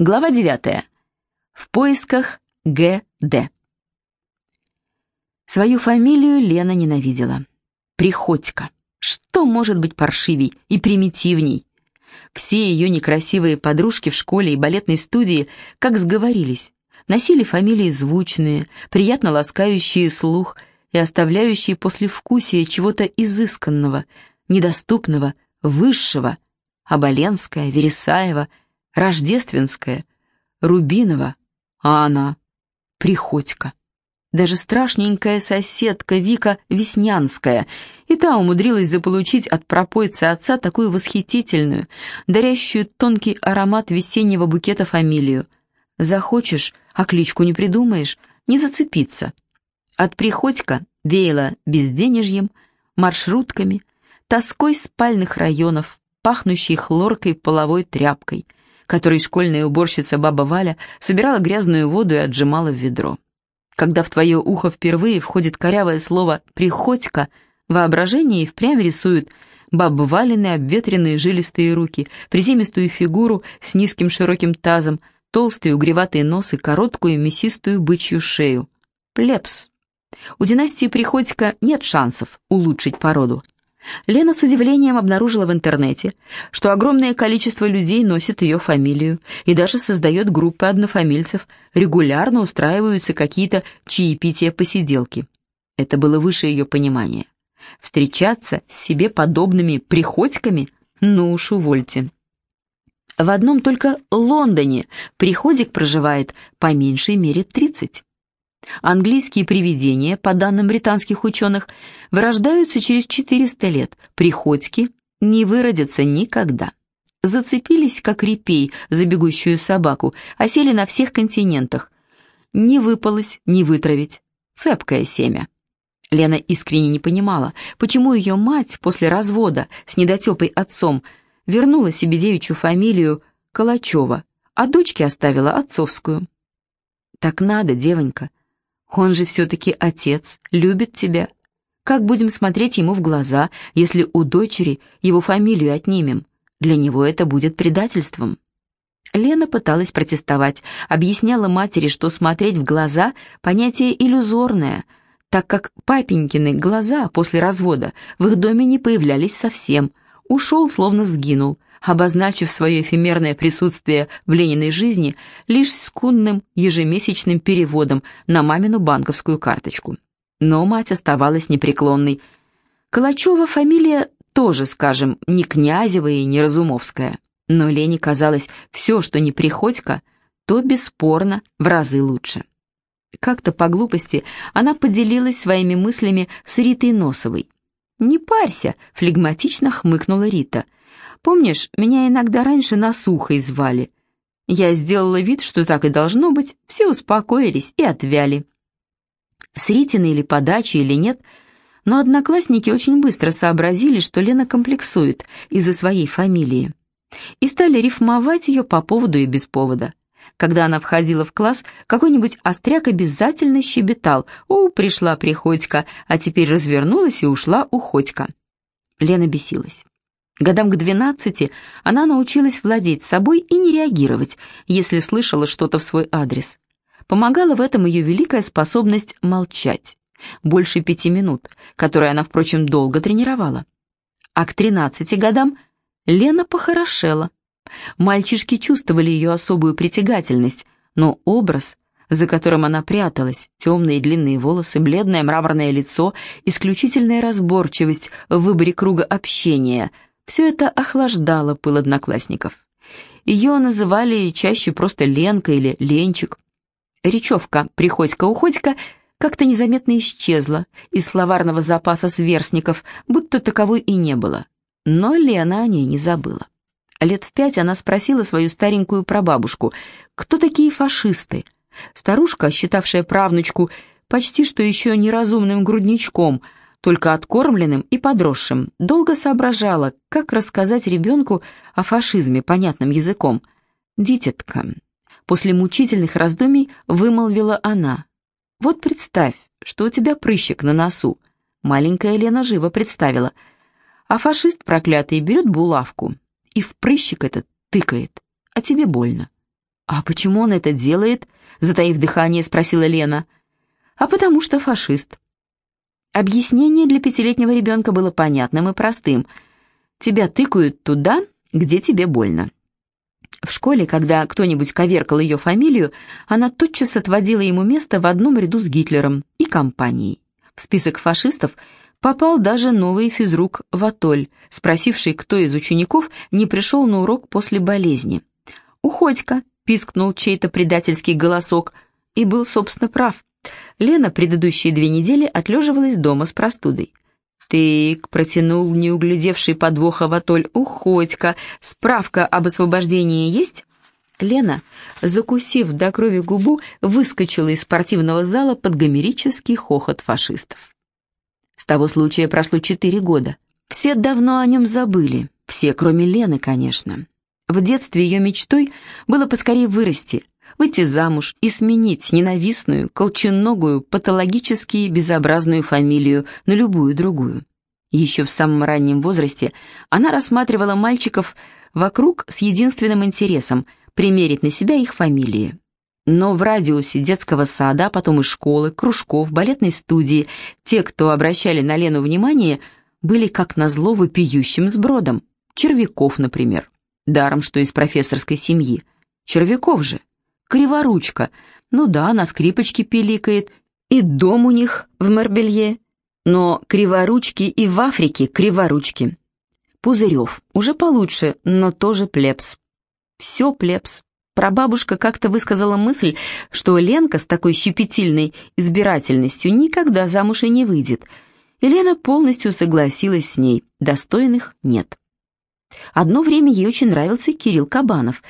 Глава 9. В поисках Г.Д. Свою фамилию Лена ненавидела. Приходько. Что может быть паршивей и примитивней? Все ее некрасивые подружки в школе и балетной студии, как сговорились, носили фамилии звучные, приятно ласкающие слух и оставляющие послевкусие чего-то изысканного, недоступного, высшего. Оболенская, Вересаева, Рождественская, Рубинова, а она — Приходько. Даже страшненькая соседка Вика Веснянская, и та умудрилась заполучить от пропойца отца такую восхитительную, дарящую тонкий аромат весеннего букета фамилию. Захочешь, а кличку не придумаешь, не зацепиться. От Приходько веяло безденежьем, маршрутками, тоской спальных районов, пахнущей хлоркой половой тряпкой, которой школьная уборщица баба Валя собирала грязную воду и отжимала в ведро. Когда в твое ухо впервые входит корявое слово «приходько», воображение и впрямь рисует бабы Валины обветренные жилистые руки, приземистую фигуру с низким широким тазом, толстый угреватый нос и короткую мясистую бычью шею. Плебс. У династии Приходько нет шансов улучшить породу. Лена с удивлением обнаружила в интернете, что огромное количество людей носит ее фамилию и даже создает группы однофамильцев, регулярно устраиваются какие-то чаепития-посиделки. Это было выше ее понимания. Встречаться с себе подобными приходьками? Ну уж увольте. В одном только Лондоне приходик проживает по меньшей мере 30. Английские привидения, по данным британских ученых, вырождаются через 400 лет, приходьки не выродятся никогда. Зацепились, как репей, за бегущую собаку, осели на всех континентах. Не выпалось, не вытравить. Цепкое семя. Лена искренне не понимала, почему ее мать после развода с недотепой отцом вернула себе девичью фамилию Калачева, а дочке оставила отцовскую. «Так надо, девонька», он же все-таки отец, любит тебя. Как будем смотреть ему в глаза, если у дочери его фамилию отнимем? Для него это будет предательством. Лена пыталась протестовать, объясняла матери, что смотреть в глаза – понятие иллюзорное, так как папенькины глаза после развода в их доме не появлялись совсем. Ушел, словно сгинул, обозначив свое эфемерное присутствие в Лениной жизни лишь скудным ежемесячным переводом на мамину банковскую карточку. Но мать оставалась непреклонной. Калачева фамилия тоже, скажем, не Князева и не Разумовская. Но Лене казалось, все, что не Приходько, то бесспорно в разы лучше. Как-то по глупости она поделилась своими мыслями с Ритой Носовой. «Не парься», — флегматично хмыкнула Рита. Помнишь, меня иногда раньше насухой звали? Я сделала вид, что так и должно быть, все успокоились и отвяли. С Ритиной или подачи или нет, но одноклассники очень быстро сообразили, что Лена комплексует из-за своей фамилии. И стали рифмовать ее по поводу и без повода. Когда она входила в класс, какой-нибудь остряк обязательно щебетал «О, пришла Приходько, а теперь развернулась и ушла Уходько». Лена бесилась. Годам к двенадцати она научилась владеть собой и не реагировать, если слышала что-то в свой адрес. Помогала в этом ее великая способность молчать. Больше пяти минут, которые она, впрочем, долго тренировала. А к тринадцати годам Лена похорошела. Мальчишки чувствовали ее особую притягательность, но образ, за которым она пряталась, темные длинные волосы, бледное мраморное лицо, исключительная разборчивость в выборе круга общения — все это охлаждало пыл одноклассников. Ее называли чаще просто Ленка или Ленчик. Речевка «приходька-уходька» как-то незаметно исчезла из словарного запаса сверстников, будто таковой и не было. Но Лена о ней не забыла. Лет в пять она спросила свою старенькую прабабушку, кто такие фашисты. Старушка, считавшая правнучку почти что еще неразумным грудничком – только откормленным и подросшим, долго соображала, как рассказать ребенку о фашизме понятным языком. «Дитятка», после мучительных раздумий вымолвила она. «Вот представь, что у тебя прыщик на носу». Маленькая Лена живо представила. А фашист проклятый берет булавку и в прыщик этот тыкает, а тебе больно. «А почему он это делает?» — затаив дыхание, спросила Лена. «А потому что фашист». Объяснение для пятилетнего ребенка было понятным и простым. Тебя тыкают туда, где тебе больно. В школе, когда кто-нибудь коверкал ее фамилию, она тотчас отводила ему место в одном ряду с Гитлером и компанией. В список фашистов попал даже новый физрук Ватоль, спросивший, кто из учеников не пришел на урок после болезни. «Уходь-ка», — пискнул чей-то предательский голосок, и был, собственно, прав. Лена предыдущие две недели отлеживалась дома с простудой. «Тык», — протянул неуглядевший подвоха Ватоль, — «уходь-ка, справка об освобождении есть?» Лена, закусив до крови губу, выскочила из спортивного зала под гомерический хохот фашистов. С того случая прошло четыре года. Все давно о нем забыли, все, кроме Лены, конечно. В детстве ее мечтой было поскорее вырасти, выйти замуж и сменить ненавистную, колченогую, патологически безобразную фамилию на любую другую. Еще в самом раннем возрасте она рассматривала мальчиков вокруг с единственным интересом – примерить на себя их фамилии. Но в радиусе детского сада, потом и школы, кружков, балетной студии, те, кто обращали на Лену внимание, были как назло вопиющим сбродом. Червяков, например. Даром, что из профессорской семьи. Червяков же. Криворучка. Ну да, на скрипочке пиликает. И дом у них в Марбелье. Но криворучки и в Африке криворучки. Пузырев. Уже получше, но тоже плебс. Все плебс. Прабабушка как-то высказала мысль, что Ленка с такой щепетильной избирательностью никогда замуж и не выйдет. И Лена полностью согласилась с ней, достойных нет. Одно время ей очень нравился Кирилл Кабанов,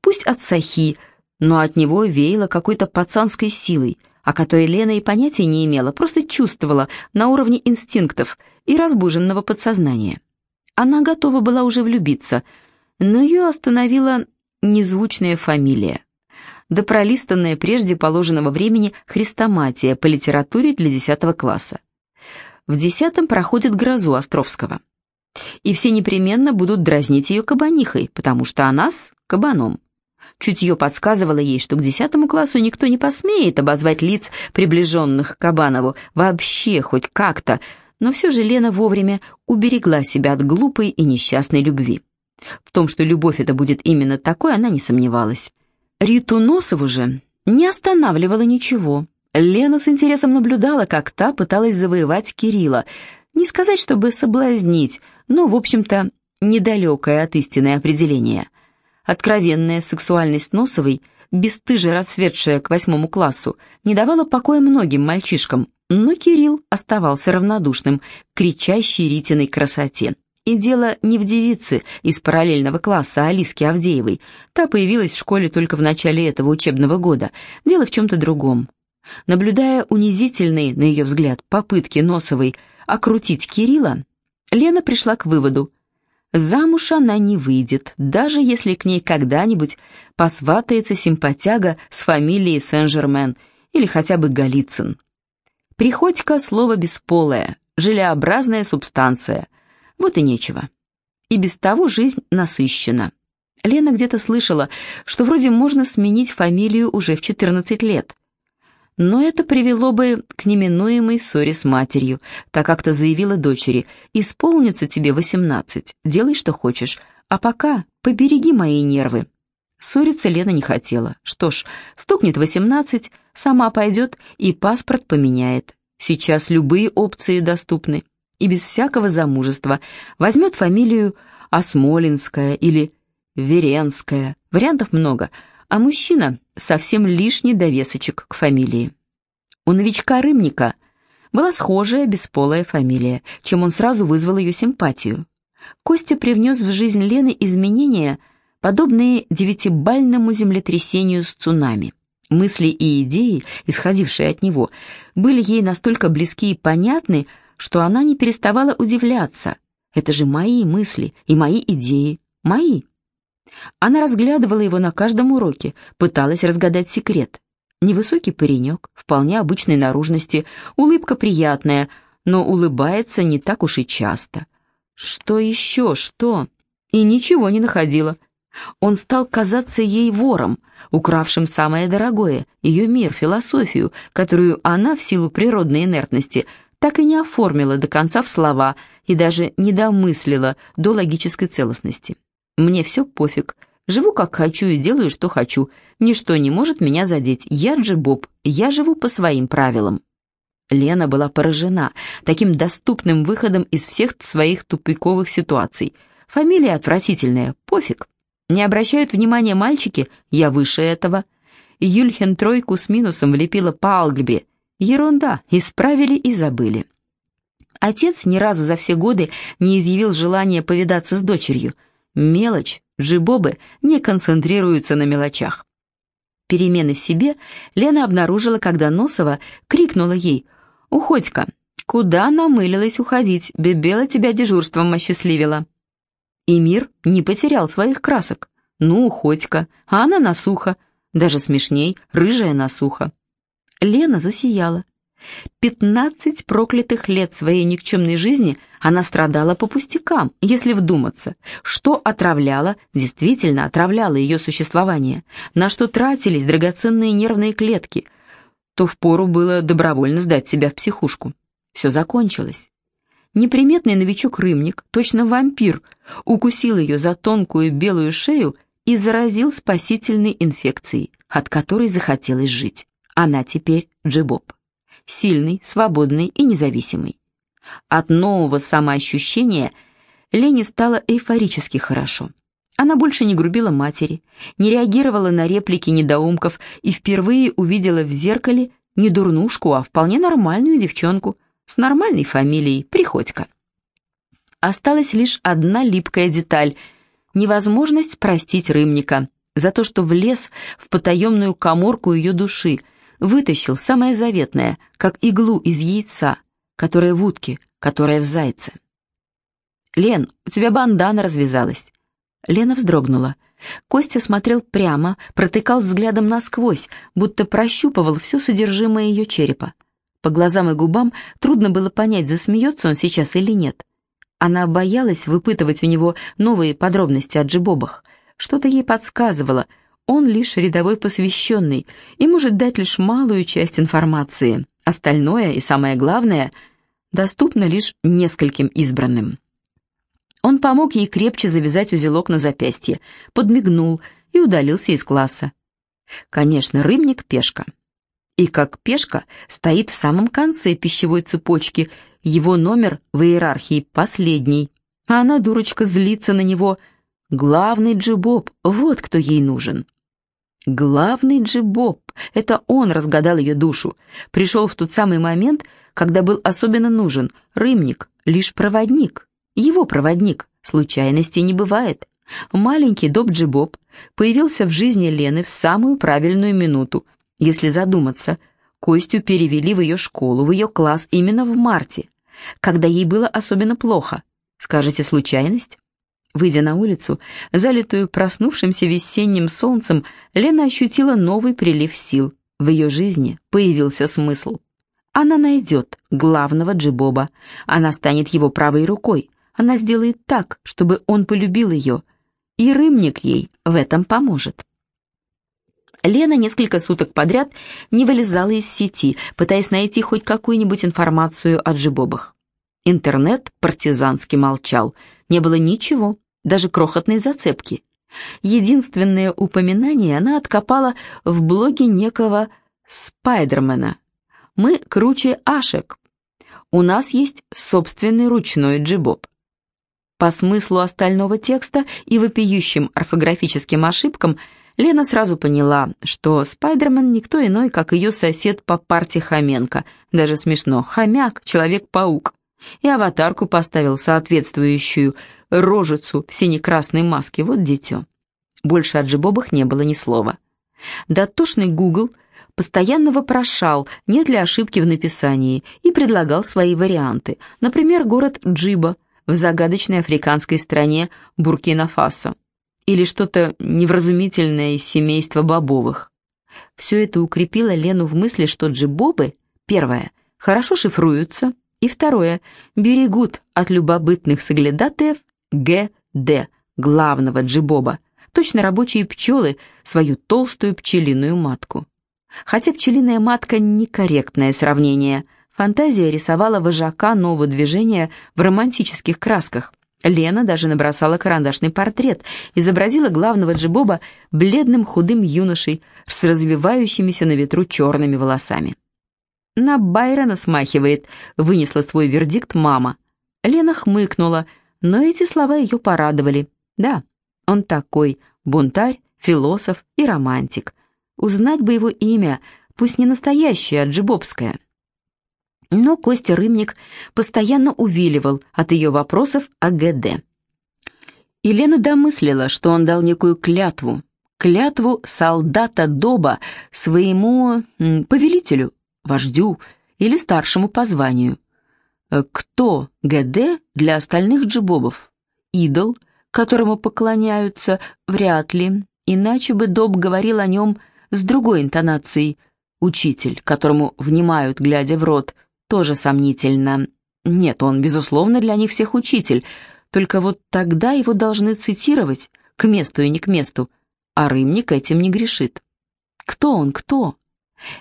пусть от Сахи, но от него веяло какой-то пацанской силой, о которой Лена и понятия не имела, просто чувствовала на уровне инстинктов и разбуженного подсознания. Она готова была уже влюбиться, но ее остановила незвучная фамилия. Да пролистанная прежде положенного времени хрестоматия по литературе для 10 класса. В десятом проходит грозу Островского. И все непременно будут дразнить ее кабанихой, потому что она с кабаном. Чутье подсказывало ей, что к десятому классу никто не посмеет обозвать лиц, приближенных к Кабанову, вообще хоть как-то, но все же Лена вовремя уберегла себя от глупой и несчастной любви. В том, что любовь это будет именно такой, она не сомневалась. Риту Носову же не останавливало ничего. Лена с интересом наблюдала, как та пыталась завоевать Кирилла. Не сказать, чтобы соблазнить, но, в общем-то, недалекое от истины определение. Откровенная сексуальность Носовой, бесстыже расцветшая к восьмому классу, не давала покоя многим мальчишкам, но Кирилл оставался равнодушным к кричащей Ритиной красоте. И дело не в девице из параллельного класса Алиске Авдеевой. Та появилась в школе только в начале этого учебного года. Дело в чем-то другом. Наблюдая унизительные, на ее взгляд, попытки Носовой окрутить Кирилла, Лена пришла к выводу. Замуж она не выйдет, даже если к ней когда-нибудь посватается симпатяга с фамилией Сен-Жермен или хотя бы Голицын. Приходько слово бесполое, желеобразная субстанция – вот и нечего. И без того жизнь насыщена. Лена где-то слышала, что вроде можно сменить фамилию уже в 14 лет. Но это привело бы к неминуемой ссоре с матерью, так как-то заявила дочери, «Исполнится тебе 18, делай, что хочешь, а пока побереги мои нервы». Ссориться Лена не хотела. Что ж, стукнет 18, сама пойдет и паспорт поменяет. Сейчас любые опции доступны и без всякого замужества возьмет фамилию Осмолинская или Веренская. Вариантов много, а мужчина совсем лишний довесочек к фамилии. У новичка Рымника была схожая бесполая фамилия, чем он сразу вызвал ее симпатию. Костя привнес в жизнь Лены изменения, подобные девятибальному землетрясению с цунами. Мысли и идеи, исходившие от него, были ей настолько близки и понятны, что она не переставала удивляться. Это же мои мысли и мои идеи, мои. Она разглядывала его на каждом уроке, пыталась разгадать секрет. Невысокий паренек, вполне обычной наружности, улыбка приятная, но улыбается не так уж и часто. Что еще, что? И ничего не находила. Он стал казаться ей вором, укравшим самое дорогое, ее мир, философию, которую она, в силу природной инертности, так и не оформила до конца в слова и даже не домыслила до логической целостности. «Мне все пофиг. Живу как хочу и делаю, что хочу. Ничто не может меня задеть. Я Джи Я живу по своим правилам». Лена была поражена таким доступным выходом из всех своих тупиковых ситуаций. Фамилия отвратительная, пофиг. Не обращают внимания мальчики, я выше этого. Юльхен тройку с минусом влепила по алгебре. Ерунда, исправили и забыли. Отец ни разу за все годы не изъявил желания повидаться с дочерью. Мелочь, джибобы не концентрируются на мелочах. Перемены себе Лена обнаружила, когда Носова крикнула ей «Уходь-ка, куда намылилась уходить, Бебела тебя дежурством осчастливила». И мир не потерял своих красок. Ну, уходь-ка, а она насуха, даже смешней, рыжая насуха. Лена засияла. Пятнадцать проклятых лет своей никчемной жизни она страдала по пустякам, если вдуматься, что отравляло, действительно отравляло ее существование, на что тратились драгоценные нервные клетки, то впору было добровольно сдать себя в психушку. Все закончилось. Неприметный новичок-рымник, точно вампир, укусил ее за тонкую белую шею и заразил спасительной инфекцией, от которой захотелось жить. Она теперь Джибоб. Сильный, свободный и независимый. От нового самоощущения Лене стало эйфорически хорошо. Она больше не грубила матери, не реагировала на реплики недоумков и впервые увидела в зеркале не дурнушку, а вполне нормальную девчонку, с нормальной фамилией Приходько. Осталась лишь одна липкая деталь — невозможность простить Рымника за то, что влез в потаемную коморку ее души, вытащил самое заветное, как иглу из яйца, которая в утке, которая в зайце. «Лен, у тебя бандана развязалась». Лена вздрогнула. Костя смотрел прямо, протыкал взглядом насквозь, будто прощупывал все содержимое ее черепа. По глазам и губам трудно было понять, засмеется он сейчас или нет. Она боялась выпытывать у него новые подробности о джибобах. Что-то ей подсказывало, он лишь рядовой посвященный и может дать лишь малую часть информации. Остальное и самое главное доступно лишь нескольким избранным. Он помог ей крепче завязать узелок на запястье, подмигнул и удалился из класса. Конечно, рыбник — пешка и как пешка стоит в самом конце пищевой цепочки, его номер в иерархии последний. А она, дурочка, злится на него. Главный джибоб, вот кто ей нужен. Главный джибоб, это он разгадал ее душу. Пришел в тот самый момент, когда был особенно нужен. Рымник, лишь проводник. Его проводник, случайностей не бывает. Маленький Доб Джибоб появился в жизни Лены в самую правильную минуту, если задуматься, Костю перевели в ее школу, в ее класс именно в марте, когда ей было особенно плохо. Скажете, случайность? Выйдя на улицу, залитую проснувшимся весенним солнцем, Лена ощутила новый прилив сил. В ее жизни появился смысл. Она найдет главного Джибоба, она станет его правой рукой, она сделает так, чтобы он полюбил ее, и Рымник ей в этом поможет. Лена несколько суток подряд не вылезала из сети, пытаясь найти хоть какую-нибудь информацию о джибобах. Интернет партизански молчал, не было ничего, даже крохотной зацепки. Единственное упоминание она откопала в блоге некого Спайдермена. «Мы круче Ашек. У нас есть собственный ручной джибоб». По смыслу остального текста и вопиющим орфографическим ошибкам – Лена сразу поняла, что Спайдермен никто иной, как ее сосед по парте Хоменко. Даже смешно. Хомяк, Человек-паук. И аватарку поставил соответствующую рожицу в сине-красной маске. Вот дитё. Больше о джибобах не было ни слова. Дотошный Гугл постоянно вопрошал, нет ли ошибки в написании, и предлагал свои варианты. Например, город Джиба в загадочной африканской стране Буркина-Фасо или что-то невразумительное из семейства Бобовых. Все это укрепило Лену в мысли, что джибобы, первое, хорошо шифруются, и второе, берегут от любопытных соглядатаев ГД, главного джибоба, точно рабочие пчелы, свою толстую пчелиную матку. Хотя пчелиная матка — некорректное сравнение. Фантазия рисовала вожака нового движения в романтических красках. Лена даже набросала карандашный портрет, изобразила главного джибоба бледным худым юношей с развивающимися на ветру черными волосами. «На Байрона смахивает», — вынесла свой вердикт мама. Лена хмыкнула, но эти слова ее порадовали. Да, он такой, бунтарь, философ и романтик. Узнать бы его имя, пусть не настоящее, а джибобское. Но Костя Рымник постоянно увиливал от ее вопросов о ГД. Лена домыслила, что он дал некую клятву, клятву солдата Доба своему повелителю, вождю или старшему по званию. Э, кто ГД для остальных джибобов? Идол, которому поклоняются, вряд ли, иначе бы Доб говорил о нем с другой интонацией. Учитель, которому внимают, глядя в рот, тоже сомнительно. Нет, он, безусловно, для них всех учитель, только вот тогда его должны цитировать, к месту и не к месту, а Рымник этим не грешит. Кто он, кто?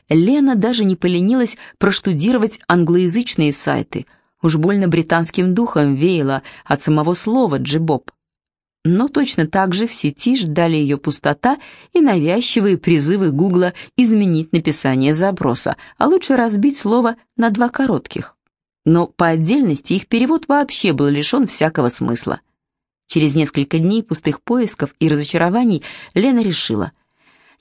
Лена даже не поленилась проштудировать англоязычные сайты, уж больно британским духом веяло от самого слова «джибоб». Но точно так же в сети ждали ее пустота и навязчивые призывы Гугла изменить написание запроса, а лучше разбить слово на два коротких. Но по отдельности их перевод вообще был лишен всякого смысла. Через несколько дней пустых поисков и разочарований Лена решила,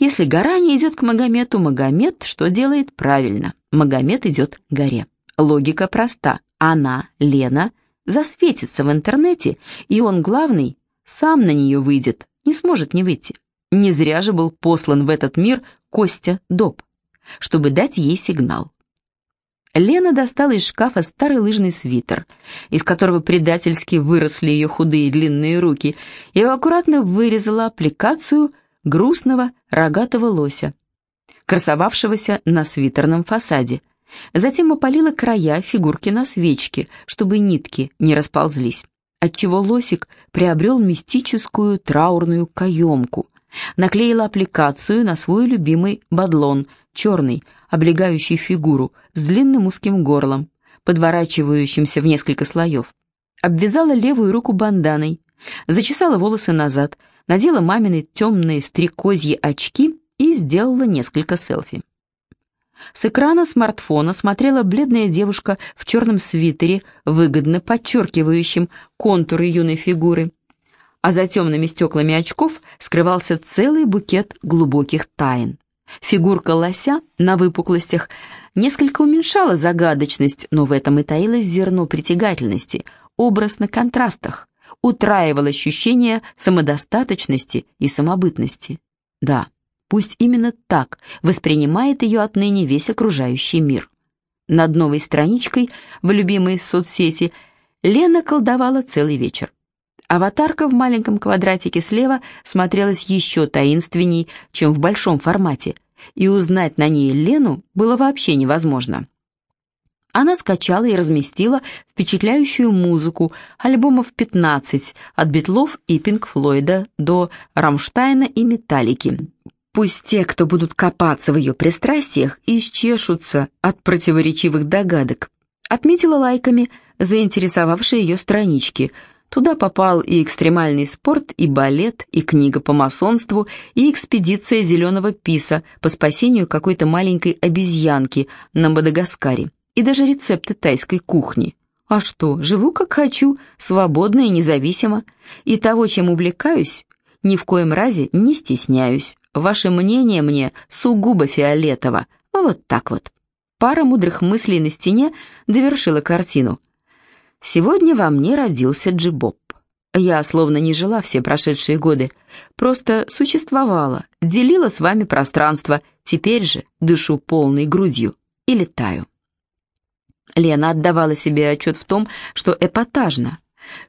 если гора не идет к Магомету, Магомед что делает правильно? Магомед идет к горе. Логика проста. Она, Лена, засветится в интернете, и он главный сам на нее выйдет, не сможет не выйти. Не зря же был послан в этот мир Костя Доб, чтобы дать ей сигнал. Лена достала из шкафа старый лыжный свитер, из которого предательски выросли ее худые длинные руки, и аккуратно вырезала аппликацию грустного рогатого лося, красовавшегося на свитерном фасаде. Затем опалила края фигурки на свечке, чтобы нитки не расползлись отчего лосик приобрел мистическую траурную каемку. Наклеила аппликацию на свой любимый бадлон, черный, облегающий фигуру, с длинным узким горлом, подворачивающимся в несколько слоев. Обвязала левую руку банданой, зачесала волосы назад, надела мамины темные стрекозьи очки и сделала несколько селфи. С экрана смартфона смотрела бледная девушка в черном свитере, выгодно подчеркивающем контуры юной фигуры. А за темными стеклами очков скрывался целый букет глубоких тайн. Фигурка лося на выпуклостях несколько уменьшала загадочность, но в этом и таилось зерно притягательности, образ на контрастах, утраивал ощущение самодостаточности и самобытности. Да, Пусть именно так воспринимает ее отныне весь окружающий мир. Над новой страничкой в любимой соцсети Лена колдовала целый вечер. Аватарка в маленьком квадратике слева смотрелась еще таинственней, чем в большом формате, и узнать на ней Лену было вообще невозможно. Она скачала и разместила впечатляющую музыку, альбомов 15, от Битлов и Пинк Флойда до Рамштайна и Металлики, Пусть те, кто будут копаться в ее пристрастиях, исчешутся от противоречивых догадок. Отметила лайками заинтересовавшие ее странички. Туда попал и экстремальный спорт, и балет, и книга по масонству, и экспедиция зеленого писа по спасению какой-то маленькой обезьянки на Мадагаскаре, и даже рецепты тайской кухни. А что, живу как хочу, свободно и независимо, и того, чем увлекаюсь, ни в коем разе не стесняюсь. Ваше мнение мне сугубо фиолетово. Вот так вот. Пара мудрых мыслей на стене довершила картину. Сегодня во мне родился Джибоб. Я словно не жила все прошедшие годы, просто существовала, делила с вами пространство, теперь же дышу полной грудью и летаю. Лена отдавала себе отчет в том, что эпатажно,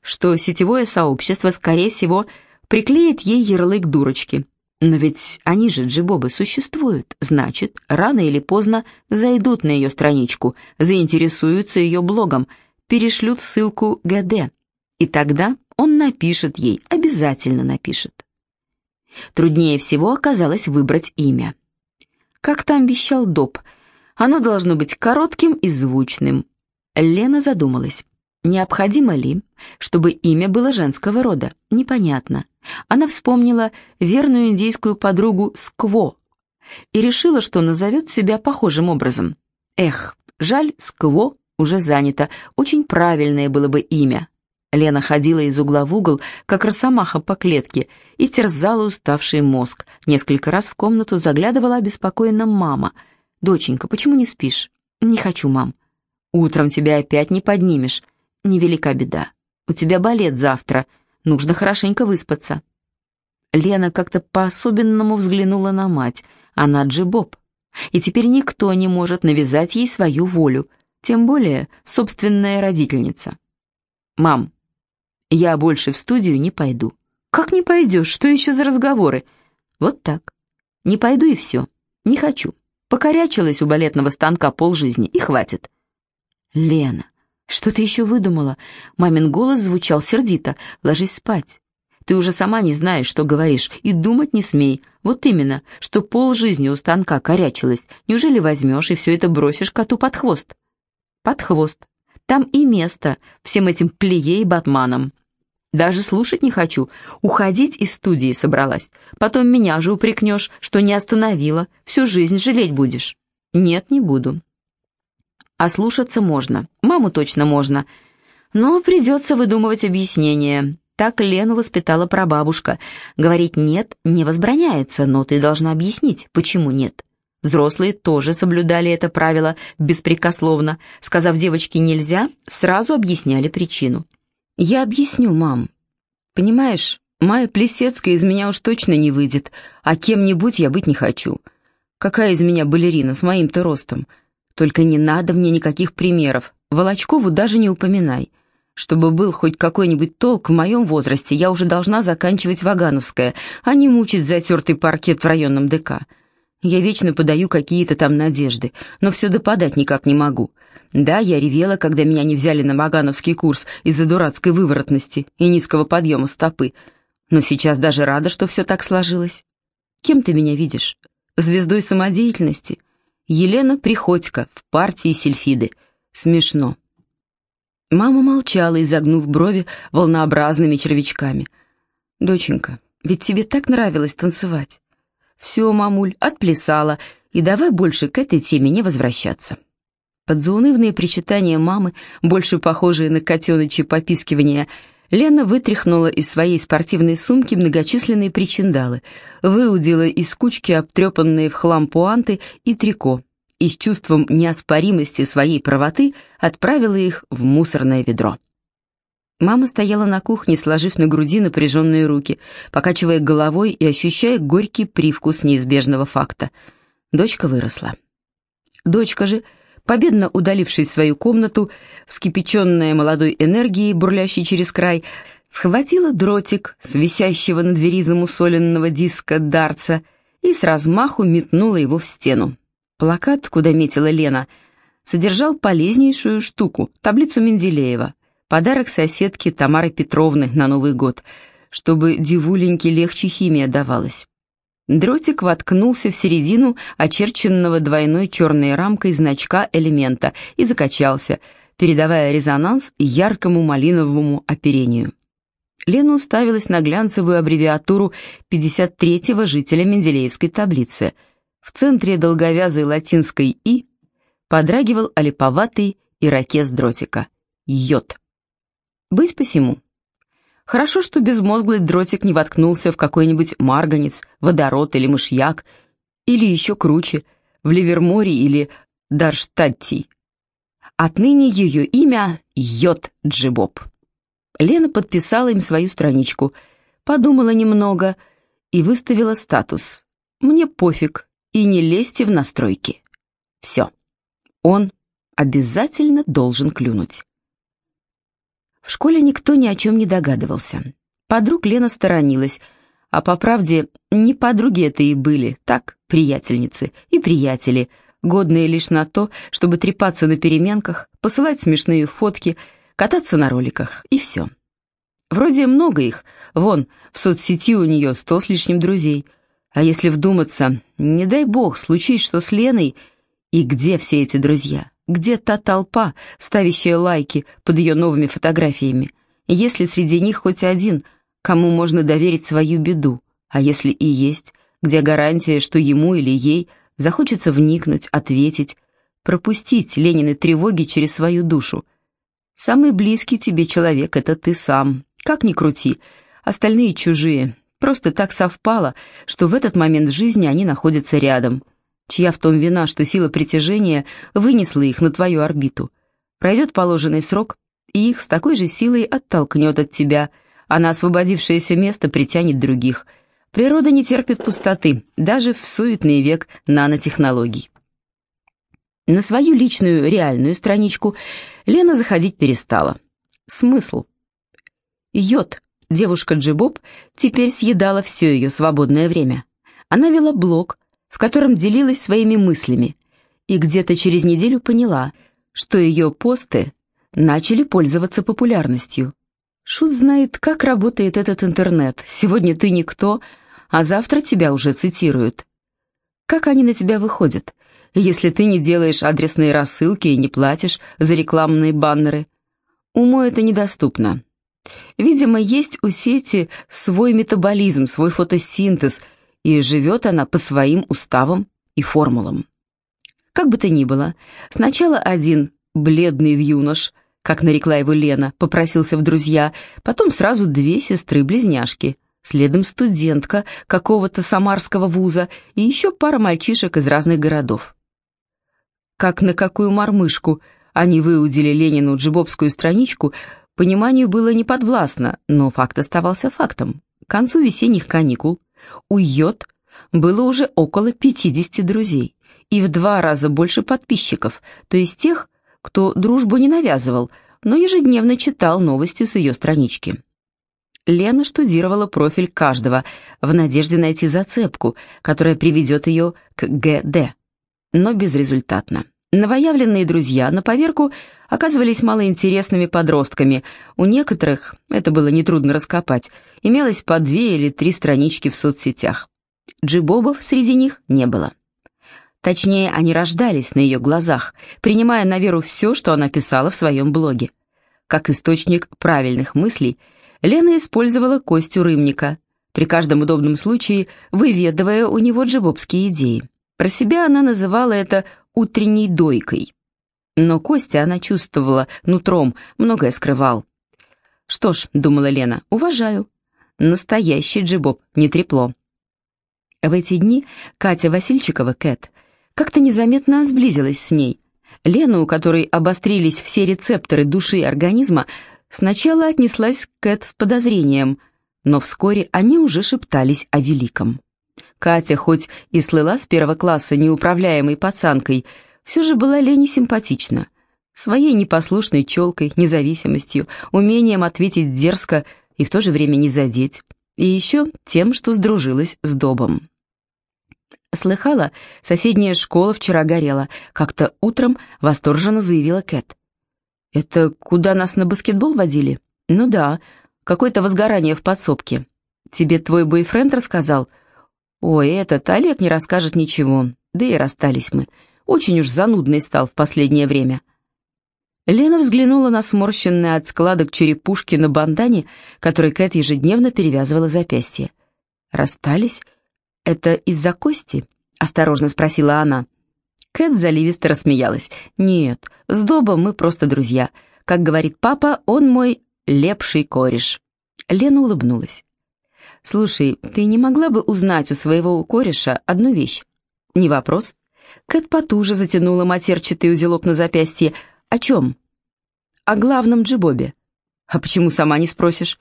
что сетевое сообщество, скорее всего, приклеит ей ярлык дурочки, но ведь они же, джибобы, существуют. Значит, рано или поздно зайдут на ее страничку, заинтересуются ее блогом, перешлют ссылку ГД. И тогда он напишет ей, обязательно напишет. Труднее всего оказалось выбрать имя. Как там вещал Доб, оно должно быть коротким и звучным. Лена задумалась. Необходимо ли, чтобы имя было женского рода? Непонятно. Она вспомнила верную индейскую подругу Скво и решила, что назовет себя похожим образом. Эх, жаль, Скво уже занято. Очень правильное было бы имя. Лена ходила из угла в угол, как росомаха по клетке, и терзала уставший мозг. Несколько раз в комнату заглядывала обеспокоенно мама. «Доченька, почему не спишь?» «Не хочу, мам». «Утром тебя опять не поднимешь. Невелика беда. У тебя балет завтра. Нужно хорошенько выспаться». Лена как-то по-особенному взглянула на мать. Она джибоб. И теперь никто не может навязать ей свою волю, тем более собственная родительница. «Мам, я больше в студию не пойду». «Как не пойдешь? Что еще за разговоры?» «Вот так. Не пойду и все. Не хочу. Покорячилась у балетного станка полжизни, и хватит». «Лена, что ты еще выдумала?» Мамин голос звучал сердито. «Ложись спать. Ты уже сама не знаешь, что говоришь, и думать не смей. Вот именно, что полжизни у станка корячилась. Неужели возьмешь и все это бросишь коту под хвост?» «Под хвост. Там и место всем этим плие и батманам. Даже слушать не хочу. Уходить из студии собралась. Потом меня же упрекнешь, что не остановила. Всю жизнь жалеть будешь. Нет, не буду. А слушаться можно. Маму точно можно. Но придется выдумывать объяснение. Так Лену воспитала прабабушка. Говорить «нет» не возбраняется, но ты должна объяснить, почему нет. Взрослые тоже соблюдали это правило беспрекословно. Сказав девочке «нельзя», сразу объясняли причину. «Я объясню, мам. Понимаешь, Майя Плесецкая из меня уж точно не выйдет, а кем-нибудь я быть не хочу. Какая из меня балерина с моим-то ростом? Только не надо мне никаких примеров. Волочкову даже не упоминай. Чтобы был хоть какой-нибудь толк в моем возрасте, я уже должна заканчивать Вагановское, а не мучить затертый паркет в районном ДК. Я вечно подаю какие-то там надежды, но все допадать никак не могу. Да, я ревела, когда меня не взяли на Магановский курс из-за дурацкой выворотности и низкого подъема стопы. Но сейчас даже рада, что все так сложилось. Кем ты меня видишь? Звездой самодеятельности? Елена Приходько в партии Сельфиды. Смешно. Мама молчала, изогнув брови волнообразными червячками. «Доченька, ведь тебе так нравилось танцевать». «Все, мамуль, отплясала, и давай больше к этой теме не возвращаться». Под заунывные причитания мамы, больше похожие на котеночье попискивание, Лена вытряхнула из своей спортивной сумки многочисленные причиндалы, выудила из кучки обтрепанные в хлам пуанты и трико и с чувством неоспоримости своей правоты отправила их в мусорное ведро. Мама стояла на кухне, сложив на груди напряженные руки, покачивая головой и ощущая горький привкус неизбежного факта. Дочка выросла. Дочка же победно удалившись в свою комнату, вскипяченная молодой энергией, бурлящей через край, схватила дротик с висящего на двери замусоленного диска дарца и с размаху метнула его в стену. Плакат, куда метила Лена, содержал полезнейшую штуку — таблицу Менделеева, подарок соседке Тамары Петровны на Новый год, чтобы девуленьке легче химия давалась. Дротик воткнулся в середину очерченного двойной черной рамкой значка элемента и закачался, передавая резонанс яркому малиновому оперению. Лена уставилась на глянцевую аббревиатуру 53-го жителя Менделеевской таблицы. В центре долговязой латинской «и» подрагивал олиповатый ирокез дротика — йод. Быть посему. Хорошо, что безмозглый дротик не воткнулся в какой-нибудь марганец, водород или мышьяк, или еще круче, в Ливерморе или Дарштадти. Отныне ее имя Йод Джибоб. Лена подписала им свою страничку, подумала немного и выставила статус. «Мне пофиг, и не лезьте в настройки». Все. Он обязательно должен клюнуть. В школе никто ни о чем не догадывался. Подруг Лена сторонилась, а по правде не подруги это и были, так, приятельницы и приятели, годные лишь на то, чтобы трепаться на переменках, посылать смешные фотки, кататься на роликах, и все. Вроде много их. Вон, в соцсети у нее сто с лишним друзей. А если вдуматься, не дай бог, случись что с Леной, и где все эти друзья? Где та толпа, ставящая лайки под ее новыми фотографиями? Если среди них хоть один, кому можно доверить свою беду? А если и есть, где гарантия, что ему или ей захочется вникнуть, ответить, пропустить Ленины тревоги через свою душу? Самый близкий тебе человек — это ты сам, как ни крути, остальные чужие. Просто так совпало, что в этот момент жизни они находятся рядом. Чья в том вина, что сила притяжения вынесла их на твою орбиту? Пройдет положенный срок, и их с такой же силой оттолкнет от тебя, а на освободившееся место притянет других. Природа не терпит пустоты, даже в суетный век нанотехнологий. На свою личную реальную страничку Лена заходить перестала. Смысл? Йод, девушка Джибоб, теперь съедала все ее свободное время. Она вела блог, в котором делилась своими мыслями, и где-то через неделю поняла, что ее посты начали пользоваться популярностью. Шут знает, как работает этот интернет. Сегодня ты никто, а завтра тебя уже цитируют. Как они на тебя выходят, если ты не делаешь адресные рассылки и не платишь за рекламные баннеры? Уму это недоступно. Видимо, есть у сети свой метаболизм, свой фотосинтез, и живет она по своим уставам и формулам. Как бы то ни было, сначала один бледный юнош, как нарекла его Лена, попросился в друзья, потом сразу две сестры-близняшки, следом студентка какого-то самарского вуза и еще пара мальчишек из разных городов. Как на какую мормышку они выудили Ленину джибобскую страничку – Пониманию было не подвластно, но факт оставался фактом. К концу весенних каникул у Йод было уже около 50 друзей и в два раза больше подписчиков, то есть тех, кто дружбу не навязывал, но ежедневно читал новости с ее странички. Лена штудировала профиль каждого в надежде найти зацепку, которая приведет ее к ГД, но безрезультатно. Новоявленные друзья на поверку оказывались малоинтересными подростками. У некоторых, это было нетрудно раскопать, имелось по две или три странички в соцсетях. Джибобов среди них не было. Точнее, они рождались на ее глазах, принимая на веру все, что она писала в своем блоге. Как источник правильных мыслей, Лена использовала Костю Рымника, при каждом удобном случае выведывая у него джибобские идеи. Про себя она называла это утренней дойкой. Но Костя, она чувствовала, нутром, многое скрывал. «Что ж», — думала Лена, — «уважаю. Настоящий джибоб, не трепло». В эти дни Катя Васильчикова, Кэт, как-то незаметно сблизилась с ней. Лена, у которой обострились все рецепторы души и организма, сначала отнеслась к Кэт с подозрением, но вскоре они уже шептались о великом. Катя, хоть и слыла с первого класса неуправляемой пацанкой, все же была Лене симпатична. Своей непослушной челкой, независимостью, умением ответить дерзко и в то же время не задеть. И еще тем, что сдружилась с Добом. Слыхала, соседняя школа вчера горела. Как-то утром восторженно заявила Кэт. «Это куда нас на баскетбол водили?» «Ну да, какое-то возгорание в подсобке. Тебе твой бойфренд рассказал?» «Ой, этот Олег не расскажет ничего, да и расстались мы. Очень уж занудный стал в последнее время». Лена взглянула на сморщенные от складок черепушки на бандане, который Кэт ежедневно перевязывала запястье. «Расстались? Это из-за кости?» — осторожно спросила она. Кэт заливисто рассмеялась. «Нет, с Добом мы просто друзья. Как говорит папа, он мой лепший кореш». Лена улыбнулась. «Слушай, ты не могла бы узнать у своего кореша одну вещь?» «Не вопрос». Кэт потуже затянула матерчатый узелок на запястье. «О чем?» «О главном Джибобе». «А почему сама не спросишь?»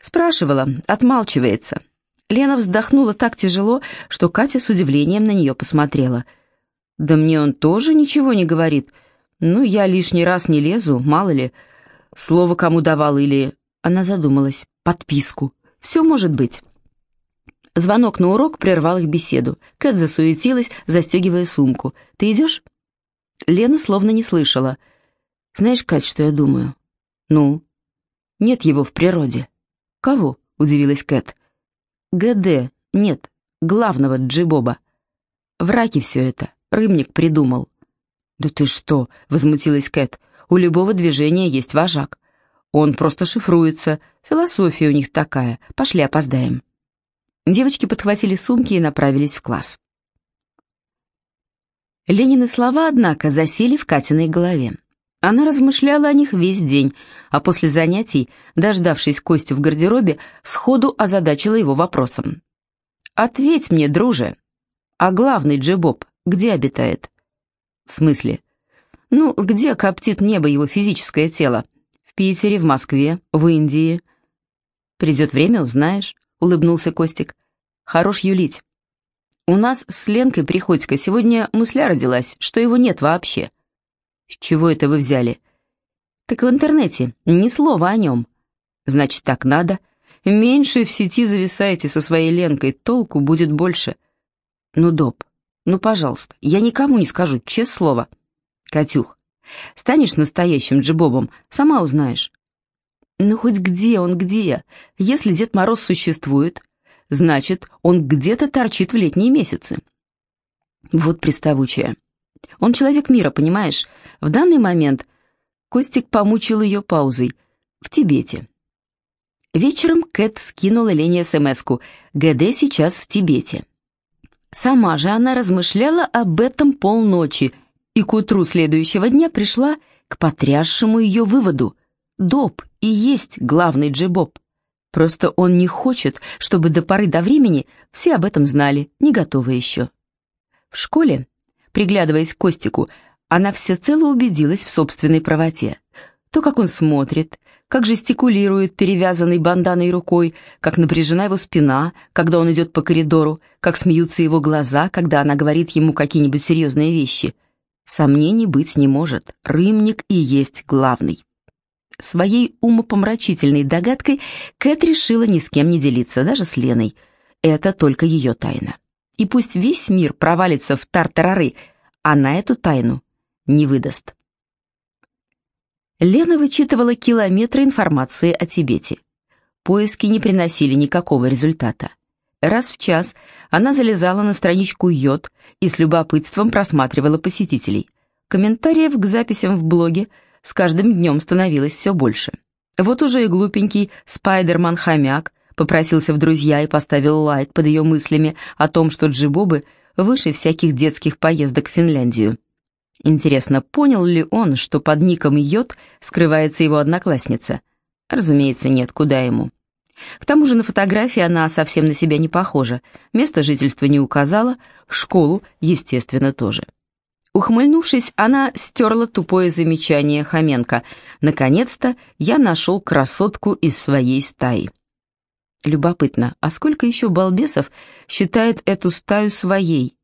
Спрашивала, отмалчивается. Лена вздохнула так тяжело, что Катя с удивлением на нее посмотрела. «Да мне он тоже ничего не говорит. Ну, я лишний раз не лезу, мало ли. Слово кому давал или...» Она задумалась. «Подписку». Все может быть. Звонок на урок прервал их беседу. Кэт засуетилась, застегивая сумку. «Ты идешь?» Лена словно не слышала. «Знаешь, Кать, что я думаю?» «Ну?» «Нет его в природе. «Кого?» — удивилась Кэт. «ГД. Нет, главного Джибоба. В раке все это. Рымник придумал». «Да ты что?» — возмутилась Кэт. «У любого движения есть вожак. Он просто шифруется. Философия у них такая. Пошли, опоздаем». Девочки подхватили сумки и направились в класс. Ленины слова, однако, засели в Катиной голове. Она размышляла о них весь день, а после занятий, дождавшись Костю в гардеробе, сходу озадачила его вопросом. «Ответь мне, друже, а главный Джебоб где обитает?» «В смысле?» «Ну, где коптит небо его физическое тело? Питере, в Москве, в Индии?» «Придет время, узнаешь», — улыбнулся Костик. «Хорош юлить. У нас с Ленкой Приходько сегодня мысля родилась, что его нет вообще». «С чего это вы взяли?» «Так в интернете, ни слова о нем». «Значит, так надо. Меньше в сети зависайте со своей Ленкой, толку будет больше». «Ну, Доб, ну, пожалуйста, я никому не скажу, честное слово». «Катюх, станешь настоящим джибобом, сама узнаешь». «Ну, хоть где он, где? Если Дед Мороз существует, значит, он где-то торчит в летние месяцы». Вот приставучая. Он человек мира, понимаешь? В данный момент Костик помучил ее паузой. В Тибете. Вечером Кэт скинула Лене смс-ку «ГД сейчас в Тибете». Сама же она размышляла об этом полночи и к утру следующего дня пришла к потрясшему ее выводу. Доб и есть главный джебоб. Просто он не хочет, чтобы до поры до времени все об этом знали, не готовы еще. В школе Приглядываясь к Костику, она всецело убедилась в собственной правоте. То, как он смотрит, как жестикулирует перевязанной банданой рукой, как напряжена его спина, когда он идет по коридору, как смеются его глаза, когда она говорит ему какие-нибудь серьезные вещи. Сомнений быть не может, Рымник и есть главный. Своей умопомрачительной догадкой Кэт решила ни с кем не делиться, даже с Леной. Это только ее тайна и пусть весь мир провалится в тартарары, она эту тайну не выдаст. Лена вычитывала километры информации о Тибете. Поиски не приносили никакого результата. Раз в час она залезала на страничку Йод и с любопытством просматривала посетителей. Комментариев к записям в блоге с каждым днем становилось все больше. Вот уже и глупенький Спайдерман-хомяк попросился в друзья и поставил лайк под ее мыслями о том, что джибобы выше всяких детских поездок в Финляндию. Интересно, понял ли он, что под ником Йод скрывается его одноклассница? Разумеется, нет, куда ему. К тому же на фотографии она совсем на себя не похожа, место жительства не указала, школу, естественно, тоже. Ухмыльнувшись, она стерла тупое замечание Хоменко. «Наконец-то я нашел красотку из своей стаи». Любопытно, а сколько еще балбесов считает эту стаю своей?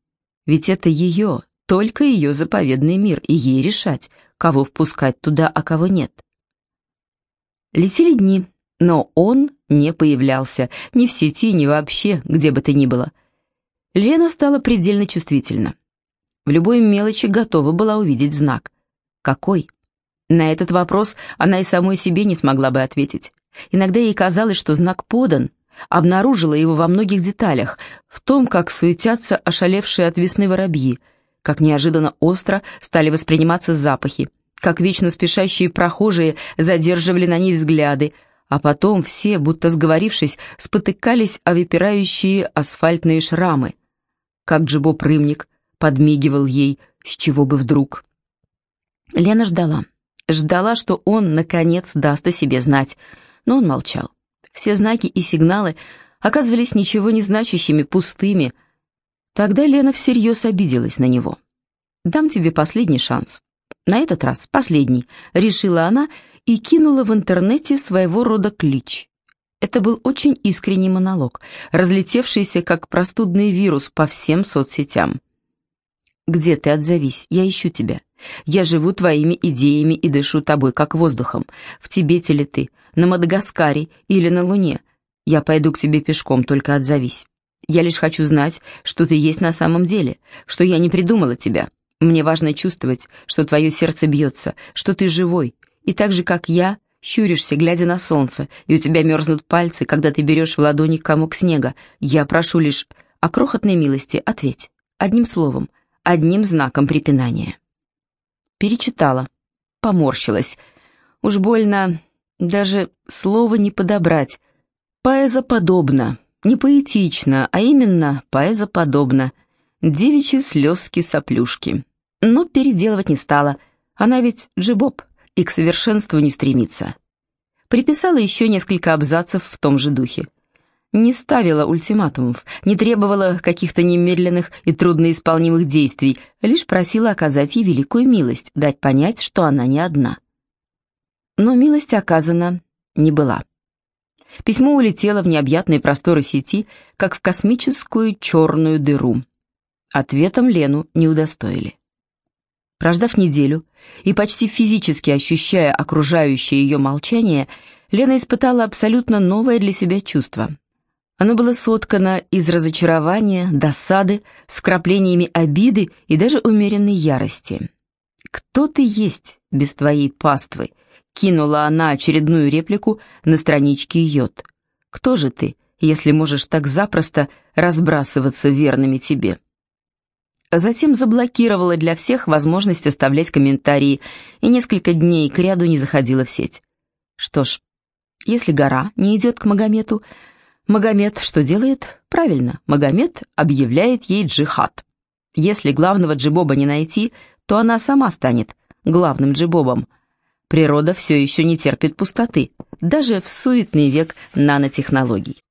Ведь это ее, только ее заповедный мир, и ей решать, кого впускать туда, а кого нет. Летели дни, но он не появлялся, ни в сети, ни вообще, где бы то ни было. Лена стала предельно чувствительна. В любой мелочи готова была увидеть знак. Какой? На этот вопрос она и самой себе не смогла бы ответить. Иногда ей казалось, что знак подан, обнаружила его во многих деталях, в том, как суетятся ошалевшие от весны воробьи, как неожиданно остро стали восприниматься запахи, как вечно спешащие прохожие задерживали на ней взгляды, а потом все, будто сговорившись, спотыкались о выпирающие асфальтные шрамы. Как Джибо-прымник подмигивал ей, с чего бы вдруг. Лена ждала, ждала, что он, наконец, даст о себе знать, но он молчал. Все знаки и сигналы оказывались ничего не значащими, пустыми. Тогда Лена всерьез обиделась на него. «Дам тебе последний шанс. На этот раз последний», — решила она и кинула в интернете своего рода клич. Это был очень искренний монолог, разлетевшийся как простудный вирус по всем соцсетям. «Где ты? Отзовись, я ищу тебя. Я живу твоими идеями и дышу тобой, как воздухом. В Тибете ли ты? На Мадагаскаре или на Луне? Я пойду к тебе пешком, только отзовись. Я лишь хочу знать, что ты есть на самом деле, что я не придумала тебя. Мне важно чувствовать, что твое сердце бьется, что ты живой, и так же, как я, щуришься, глядя на солнце, и у тебя мерзнут пальцы, когда ты берешь в ладони комок снега. Я прошу лишь о крохотной милости, ответь. Одним словом, одним знаком препинания. Перечитала, поморщилась. Уж больно, даже слова не подобрать. Поэзоподобно, не поэтично, а именно поэзоподобно. Девичьи слезки-соплюшки. Но переделывать не стала. Она ведь джибоб и к совершенству не стремится. Приписала еще несколько абзацев в том же духе. Не ставила ультиматумов, не требовала каких-то немедленных и трудноисполнимых действий, лишь просила оказать ей великую милость, дать понять, что она не одна. Но милость оказана не была. Письмо улетело в необъятные просторы сети, как в космическую черную дыру. Ответом Лену не удостоили. Прождав неделю и почти физически ощущая окружающее ее молчание, Лена испытала абсолютно новое для себя чувство. Оно было соткано из разочарования, досады, с обиды и даже умеренной ярости. «Кто ты есть без твоей паствы?» — кинула она очередную реплику на страничке йод. «Кто же ты, если можешь так запросто разбрасываться верными тебе?» Затем заблокировала для всех возможность оставлять комментарии и несколько дней кряду не заходила в сеть. Что ж, если гора не идет к Магомету, Магомед что делает? Правильно, Магомед объявляет ей джихад. Если главного джибоба не найти, то она сама станет главным джибобом. Природа все еще не терпит пустоты, даже в суетный век нанотехнологий.